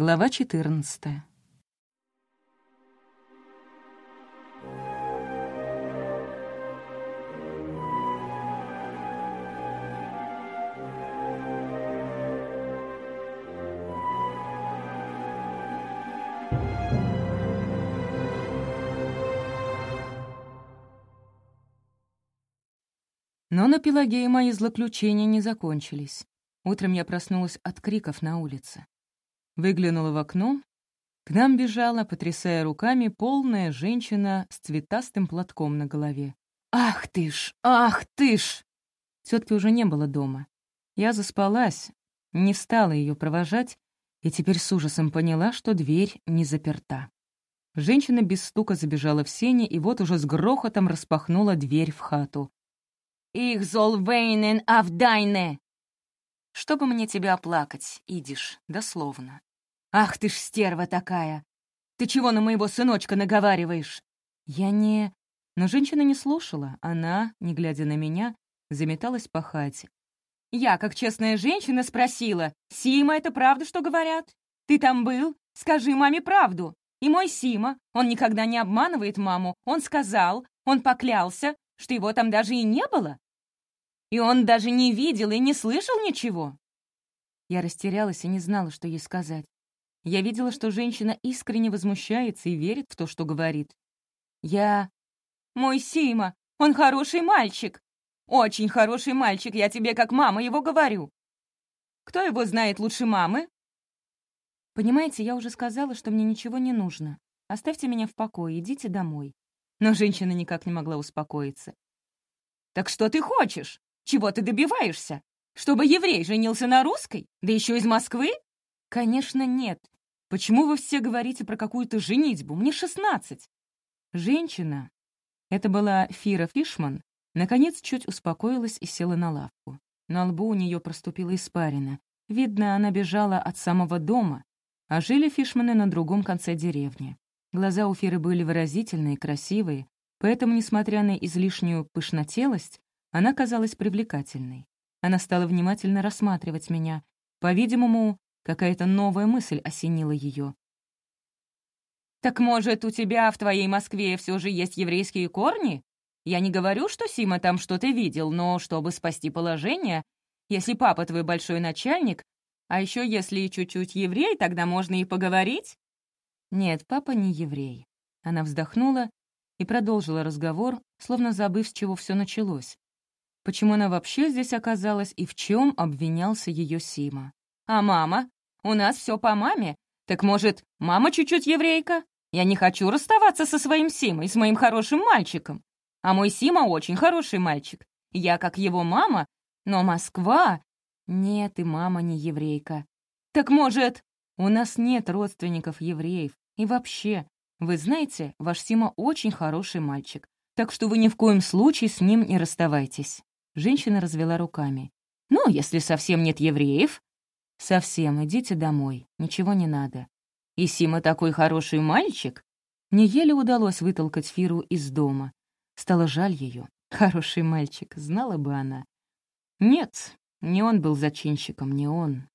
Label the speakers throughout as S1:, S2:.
S1: Глава 14. Но на Пелагее мои злоключения не закончились. Утром я проснулась от криков на улице. Выглянула в окно. К нам бежала, потрясая руками, полная женщина с цветастым платком на голове. «Ах ты ж! Ах ты ж!» Тетки уже не было дома. Я заспалась, не стала ее провожать, и теперь с ужасом поняла, что дверь не заперта. Женщина без стука забежала в сене и вот уже с грохотом распахнула дверь в хату. «Их золвейнен авдайне!» «Чтобы мне тебя оплакать, идиш, дословно. «Ах ты ж стерва такая! Ты чего на моего сыночка наговариваешь?» «Я не...» Но женщина не слушала. Она, не глядя на меня, заметалась по хате. «Я, как честная женщина, спросила, Сима, это правда, что говорят? Ты там был? Скажи маме правду. И мой Сима, он никогда не обманывает маму. Он сказал, он поклялся, что его там даже и не было. И он даже не видел и не слышал ничего». Я растерялась и не знала, что ей сказать. Я видела, что женщина искренне возмущается и верит в то, что говорит. Я... «Мой Сима, он хороший мальчик. Очень хороший мальчик, я тебе как мама его говорю. Кто его знает лучше мамы?» «Понимаете, я уже сказала, что мне ничего не нужно. Оставьте меня в покое, идите домой». Но женщина никак не могла успокоиться. «Так что ты хочешь? Чего ты добиваешься? Чтобы еврей женился на русской? Да еще из Москвы?» «Конечно, нет. Почему вы все говорите про какую-то женитьбу? Мне шестнадцать». Женщина, это была Фира Фишман, наконец чуть успокоилась и села на лавку. На лбу у нее проступила испарина. Видно, она бежала от самого дома, а жили Фишманы на другом конце деревни. Глаза у Фиры были выразительные, красивые, поэтому, несмотря на излишнюю пышнотелость, она казалась привлекательной. Она стала внимательно рассматривать меня. По-видимому, Какая-то новая мысль осенила ее. «Так, может, у тебя в твоей Москве все же есть еврейские корни? Я не говорю, что Сима там что-то видел, но чтобы спасти положение, если папа твой большой начальник, а еще если чуть-чуть еврей, тогда можно и поговорить?» «Нет, папа не еврей». Она вздохнула и продолжила разговор, словно забыв, с чего все началось. Почему она вообще здесь оказалась и в чем обвинялся ее Сима? «А мама? У нас все по маме. Так, может, мама чуть-чуть еврейка? Я не хочу расставаться со своим Симой, с моим хорошим мальчиком. А мой Сима очень хороший мальчик. Я как его мама, но Москва... Нет, и мама не еврейка. Так, может, у нас нет родственников евреев. И вообще, вы знаете, ваш Сима очень хороший мальчик, так что вы ни в коем случае с ним не расставайтесь». Женщина развела руками. «Ну, если совсем нет евреев, «Совсем, идите домой, ничего не надо». «И Сима такой хороший мальчик?» Мне еле удалось вытолкать Фиру из дома. Стало жаль ее. Хороший мальчик, знала бы она. Нет, не он был зачинщиком, не он.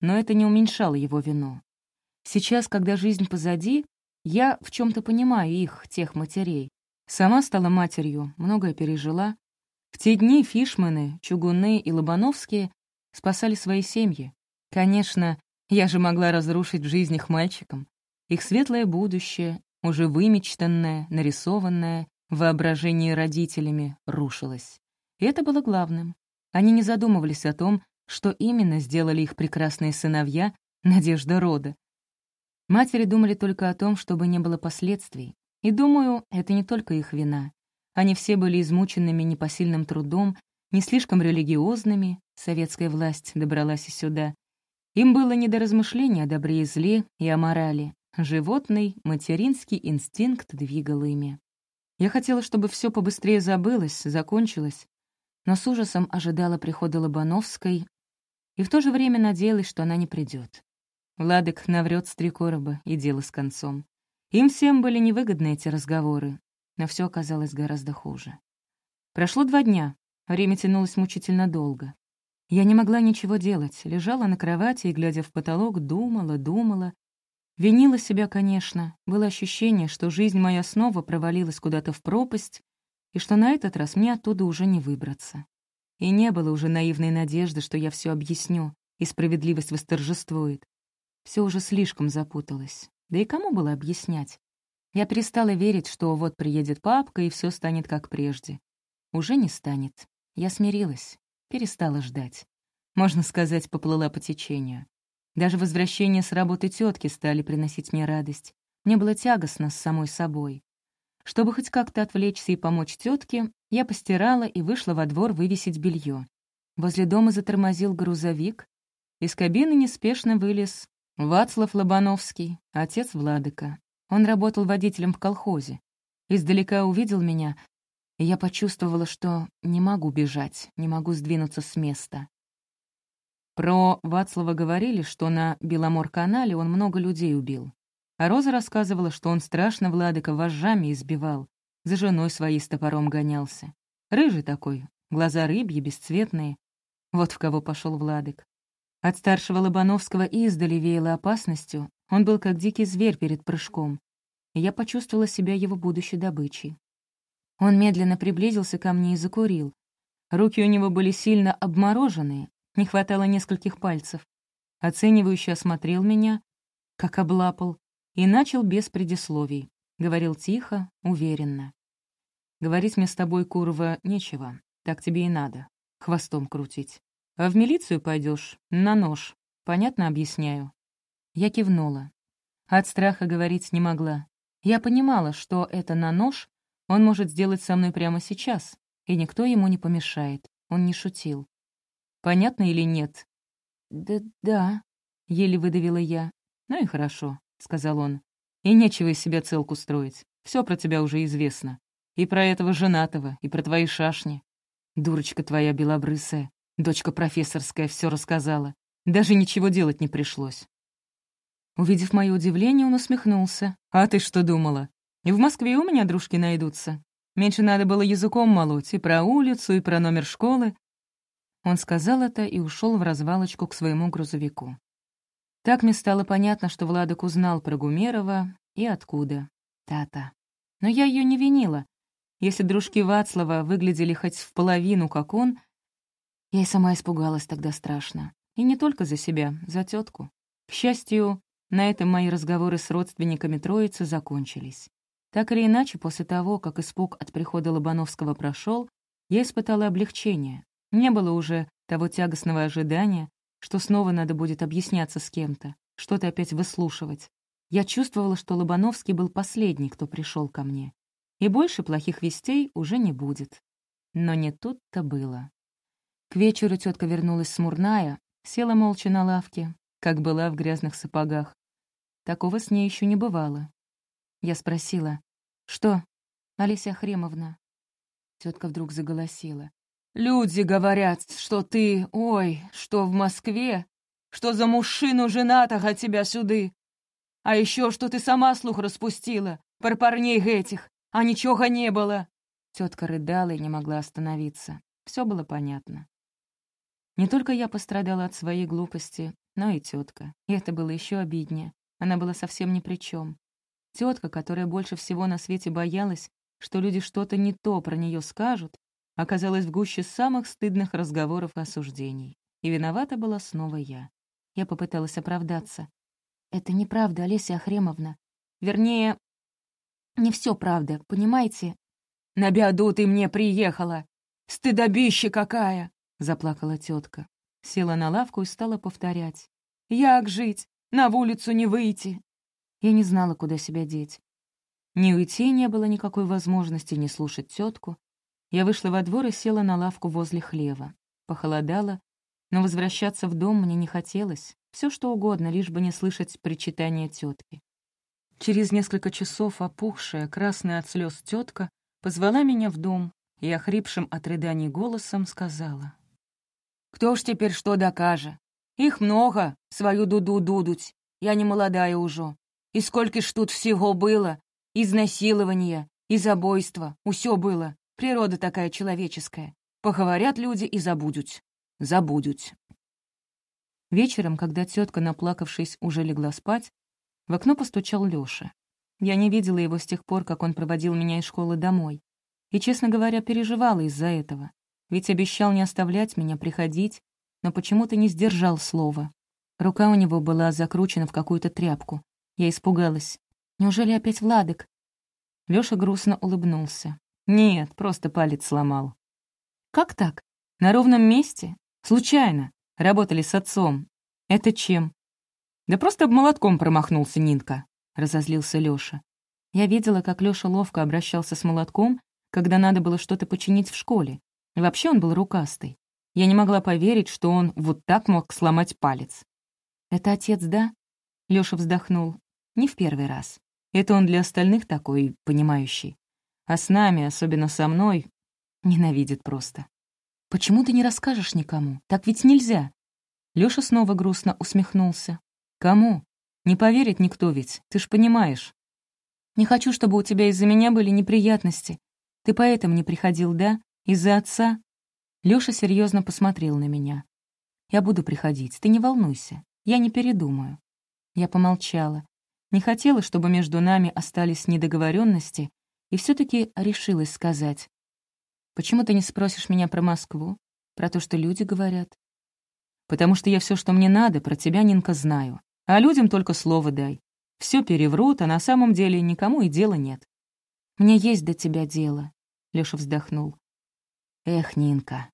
S1: Но это не уменьшало его вину. Сейчас, когда жизнь позади, я в чем то понимаю их, тех матерей. Сама стала матерью, многое пережила. В те дни Фишманы, Чугуны и Лобановские спасали свои семьи. Конечно, я же могла разрушить жизнь их мальчикам. Их светлое будущее, уже вымечтанное, нарисованное, в родителями, рушилось. И это было главным. Они не задумывались о том, что именно сделали их прекрасные сыновья, надежда рода. Матери думали только о том, чтобы не было последствий. И, думаю, это не только их вина. Они все были измученными непосильным трудом, не слишком религиозными, советская власть добралась и сюда, им было не до размышления о добре и зле и о морали. Животный, материнский инстинкт двигал ими. Я хотела, чтобы все побыстрее забылось, закончилось, но с ужасом ожидала прихода Лобановской и в то же время надеялась, что она не придет. Владык наврет с три короба, и дело с концом. Им всем были невыгодны эти разговоры, но все оказалось гораздо хуже. Прошло два дня, время тянулось мучительно долго. Я не могла ничего делать, лежала на кровати и, глядя в потолок, думала, думала. Винила себя, конечно. Было ощущение, что жизнь моя снова провалилась куда-то в пропасть, и что на этот раз мне оттуда уже не выбраться. И не было уже наивной надежды, что я все объясню, и справедливость восторжествует. Все уже слишком запуталось. Да и кому было объяснять? Я перестала верить, что вот приедет папка, и все станет как прежде. Уже не станет. Я смирилась, перестала ждать. Можно сказать, поплыла по течению. Даже возвращение с работы тетки стали приносить мне радость. Мне было тягостно с самой собой. Чтобы хоть как-то отвлечься и помочь тетке, я постирала и вышла во двор вывесить белье. Возле дома затормозил грузовик. Из кабины неспешно вылез Вацлав Лобановский, отец Владыка. Он работал водителем в колхозе. Издалека увидел меня, я почувствовала, что не могу бежать, не могу сдвинуться с места. Про Вацлава говорили, что на Беломор-канале он много людей убил. А Роза рассказывала, что он страшно Владыка вожжами избивал, за женой своей с топором гонялся. Рыжий такой, глаза рыбьи, бесцветные. Вот в кого пошел Владык. От старшего Лобановского издали веяло опасностью, он был как дикий зверь перед прыжком, и я почувствовала себя его будущей добычей. Он медленно приблизился ко мне и закурил. Руки у него были сильно обмороженные, не хватало нескольких пальцев. Оценивающе осмотрел меня, как облапал, и начал без предисловий. Говорил тихо, уверенно. «Говорить мне с тобой, Курова, нечего. Так тебе и надо. Хвостом крутить. А в милицию пойдешь на нож. Понятно объясняю?» Я кивнула. От страха говорить не могла. Я понимала, что это на нож он может сделать со мной прямо сейчас, и никто ему не помешает. Он не шутил. Понятно или нет? «Да-да», — еле выдавила я. «Ну и хорошо», — сказал он. «И нечего из себя целку строить. Все про тебя уже известно. И про этого женатого, и про твои шашни. Дурочка твоя белобрысая. Дочка профессорская все рассказала. Даже ничего делать не пришлось. Увидев мое удивление, он усмехнулся. «А ты что думала? И в Москве у меня дружки найдутся. Меньше надо было языком молоть и про улицу, и про номер школы». Он сказал это и ушел в развалочку к своему грузовику. Так мне стало понятно, что Владок узнал про Гумерова и откуда. Тата. Но я ее не винила. Если дружки Вацлава выглядели хоть в половину, как он, я и сама испугалась тогда страшно. И не только за себя, за тетку. К счастью, на этом мои разговоры с родственниками Троицы закончились. Так или иначе, после того, как испуг от прихода Лобановского прошел, я испытала облегчение. Не было уже того тягостного ожидания, что снова надо будет объясняться с кем-то, что-то опять выслушивать. Я чувствовала, что Лобановский был последний, кто пришел ко мне. И больше плохих вестей уже не будет. Но не тут-то было. К вечеру тетка вернулась смурная, села молча на лавке, как была в грязных сапогах. Такого с ней еще не бывало. Я спросила, «Что, Олеся Хремовна?» Тетка вдруг заголосила. «Люди говорят, что ты, ой, что в Москве, что за мужчину женатого тебя сюды, а еще что ты сама слух распустила про парней этих, а ничего не было». Тетка рыдала и не могла остановиться. Все было понятно. Не только я пострадала от своей глупости, но и тетка. И это было еще обиднее. Она была совсем ни при чем. Тетка, которая больше всего на свете боялась, что люди что-то не то про нее скажут, оказалась в гуще самых стыдных разговоров и осуждений. И виновата была снова я. Я попыталась оправдаться. «Это неправда, Олеся Ахремовна. Вернее, не все правда, понимаете?» «На беду ты мне приехала! Стыдобище какая!» заплакала тетка. Села на лавку и стала повторять. «Як жить? На улицу не выйти!» Я не знала, куда себя деть. Ни уйти не было никакой возможности, не слушать тетку. Я вышла во двор и села на лавку возле хлева. Похолодало, но возвращаться в дом мне не хотелось. Все что угодно, лишь бы не слышать причитания тетки. Через несколько часов опухшая, красная от слез тетка позвала меня в дом и охрипшим от рыданий голосом сказала. Кто ж теперь что докаже? Их много, свою дуду дудуть. Я не молодая уже. И сколько ж тут всего было? Изнасилования, и усё было. Природа такая человеческая. Поговорят люди и забудут.
S2: забудуть.
S1: Вечером, когда тетка, наплакавшись, уже легла спать, в окно постучал Лёша. Я не видела его с тех пор, как он проводил меня из школы домой. И, честно говоря, переживала из-за этого. Ведь обещал не оставлять меня, приходить, но почему-то не сдержал слова. Рука у него была закручена в какую-то тряпку. Я испугалась. Неужели опять Владык? Лёша грустно улыбнулся. «Нет, просто палец сломал». «Как так? На ровном месте? Случайно?» Работали с отцом. Это чем? Да просто об молотком промахнулся Нинка, разозлился Лёша. Я видела, как Лёша ловко обращался с молотком, когда надо было что-то починить в школе. Вообще он был рукастый. Я не могла поверить, что он вот так мог сломать палец. «Это отец, да?» Лёша вздохнул. «Не в первый раз. Это он для остальных такой, понимающий. А с нами, особенно со мной, ненавидит просто. «Почему ты не расскажешь никому? Так ведь нельзя!» Лёша снова грустно усмехнулся. «Кому? Не поверит никто ведь, ты ж понимаешь. Не хочу, чтобы у тебя из-за меня были неприятности. Ты поэтому не приходил, да? Из-за отца?» Лёша серьезно посмотрел на меня. «Я буду приходить, ты не волнуйся. Я не передумаю». Я помолчала. Не хотела, чтобы между нами остались недоговоренности, и все таки решилась сказать. Почему ты не спросишь меня про Москву? Про то, что люди говорят? Потому что я все, что мне надо, про тебя, Нинка, знаю. А людям только слово дай. Все переврут, а на самом деле никому и дела нет. Мне есть до тебя дело, — Лёша вздохнул. Эх, Нинка.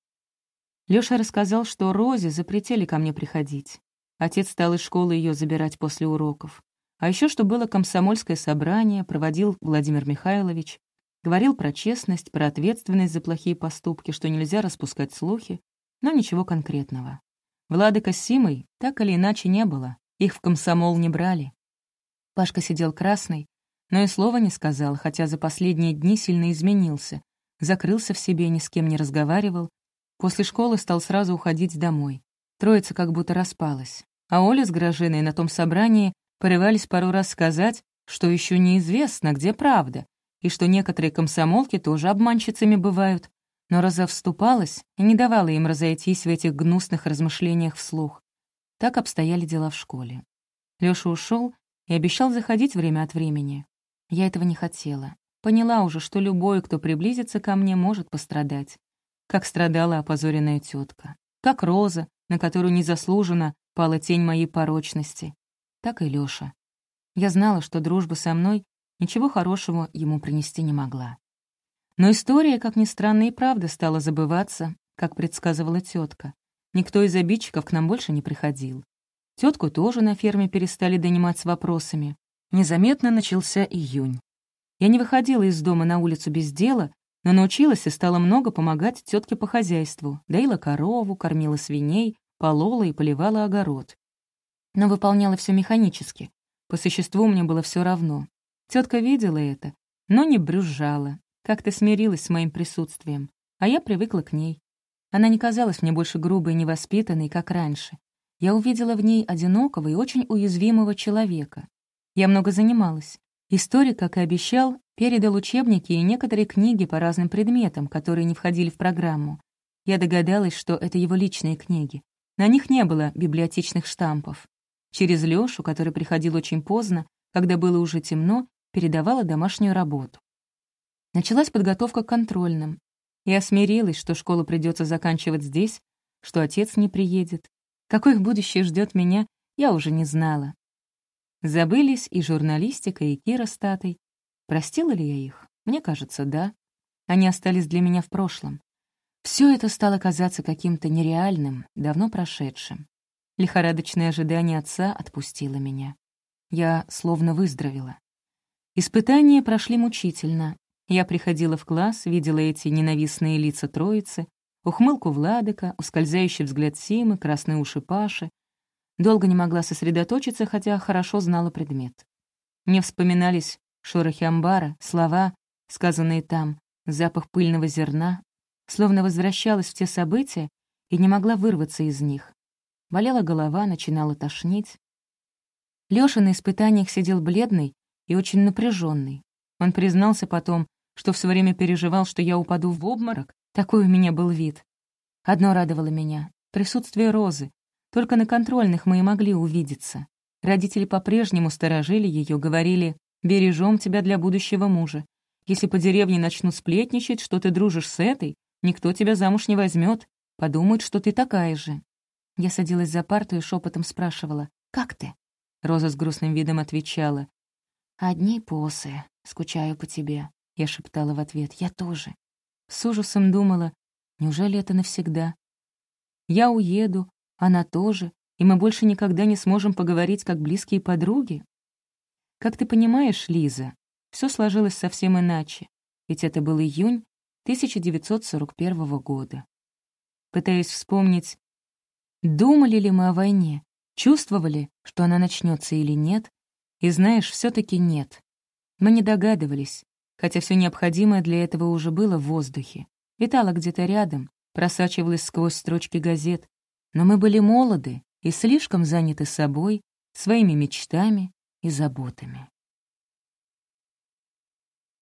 S1: Лёша рассказал, что Розе запретили ко мне приходить. Отец стал из школы ее забирать после уроков. А еще что было комсомольское собрание, проводил Владимир Михайлович. Говорил про честность, про ответственность за плохие поступки, что нельзя распускать слухи, но ничего конкретного. Владыка с Симой так или иначе не было, их в комсомол не брали. Пашка сидел красный, но и слова не сказал, хотя за последние дни сильно изменился, закрылся в себе, ни с кем не разговаривал. После школы стал сразу уходить домой. Троица как будто распалась. А Оля с Грожиной на том собрании порывались пару раз сказать, что еще неизвестно, где правда, и что некоторые комсомолки тоже обманщицами бывают, но Роза вступалась и не давала им разойтись в этих гнусных размышлениях вслух. Так обстояли дела в школе. Лёша ушел и обещал заходить время от времени. Я этого не хотела. Поняла уже, что любой, кто приблизится ко мне, может пострадать. Как страдала опозоренная тетка, как Роза, на которую незаслуженно пала тень моей порочности, так и Лёша. Я знала, что дружба со мной ничего хорошего ему принести не могла. Но история, как ни странно, и правда стала забываться, как предсказывала тетка. Никто из обидчиков к нам больше не приходил. Тетку тоже на ферме перестали донимать с вопросами. Незаметно начался июнь. Я не выходила из дома на улицу без дела, но научилась и стала много помогать тетке по хозяйству. Доила корову, кормила свиней, полола и поливала огород. Но выполняла все механически. По существу мне было все равно. Тетка видела это, но не брюзжала, как-то смирилась с моим присутствием, а я привыкла к ней. Она не казалась мне больше грубой и невоспитанной, как раньше. Я увидела в ней одинокого и очень уязвимого человека. Я много занималась. Историк, как и обещал, передал учебники и некоторые книги по разным предметам, которые не входили в программу. Я догадалась, что это его личные книги. На них не было библиотечных штампов. Через Лёшу, который приходил очень поздно, когда было уже темно, передавала домашнюю работу. Началась подготовка к контрольным. Я смирилась, что школу придется заканчивать здесь, что отец не приедет. Какое будущее ждет меня, я уже не знала. Забылись и журналистика, и Кира с Татой. Простила ли я их? Мне кажется, да. Они остались для меня в прошлом. Все это стало казаться каким-то нереальным, давно прошедшим. Лихорадочное ожидание отца отпустило меня. Я словно выздоровела. Испытания прошли мучительно. Я приходила в класс, видела эти ненавистные лица троицы, ухмылку Владыка, ускользающий взгляд Симы, красные уши Паши. Долго не могла сосредоточиться, хотя хорошо знала предмет. Мне вспоминались шорохи амбара, слова, сказанные там, запах пыльного зерна, словно возвращалась в те события и не могла вырваться из них. Болела голова, начинала тошнить. Лёша на испытаниях сидел бледный и очень напряженный. Он признался потом, что все время переживал, что я упаду в обморок. Такой у меня был вид. Одно радовало меня. присутствие Розы. Только на контрольных мы и могли увидеться. Родители по-прежнему сторожили ее, говорили «бережем тебя для будущего мужа. Если по деревне начнут сплетничать, что ты дружишь с этой, никто тебя замуж не возьмет, подумают, что ты такая же». Я садилась за парту и шепотом спрашивала «Как ты?» Роза с грустным видом отвечала «Одни посы, скучаю по тебе», — я шептала в ответ «Я тоже». С ужасом думала «Неужели это навсегда?» Я уеду, она тоже, и мы больше никогда не сможем поговорить как близкие подруги. Как ты понимаешь, Лиза, все сложилось совсем иначе, ведь это был июнь 1941 года. Пытаясь вспомнить, думали ли мы о войне, чувствовали, что она начнется или нет, и знаешь, все таки нет. Мы не догадывались, хотя все необходимое для этого уже было в воздухе. Витало где-то рядом, просачивалось сквозь строчки газет. Но мы были молоды и слишком заняты собой, своими мечтами и заботами.